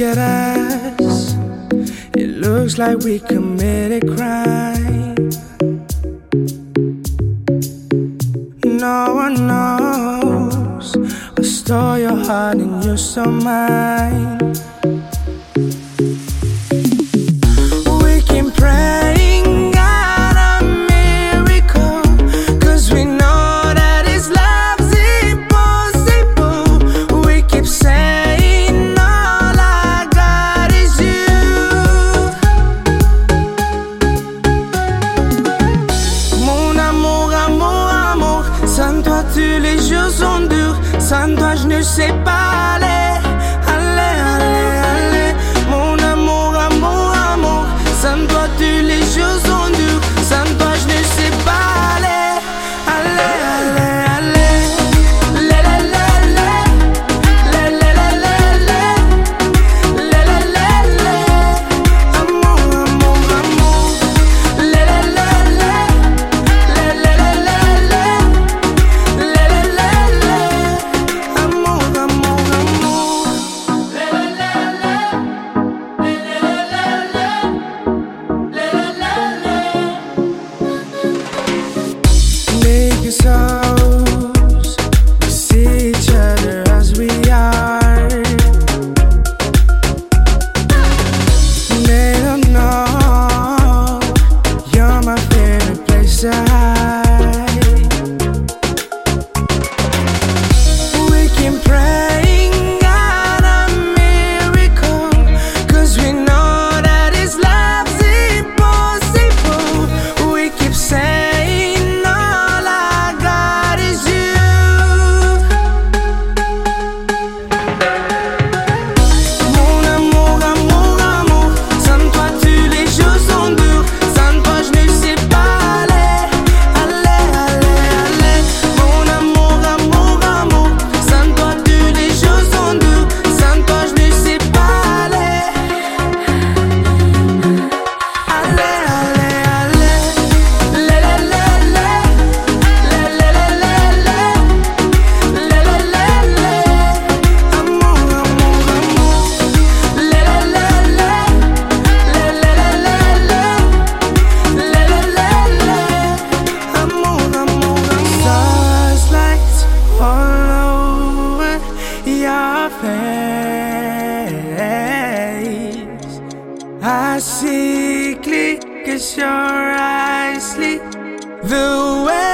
at us, it looks like we committed crime. No one knows. I stole your heart and you're so mine. je ne sais pas aller. face. I see, click, as your eyes sleep the way.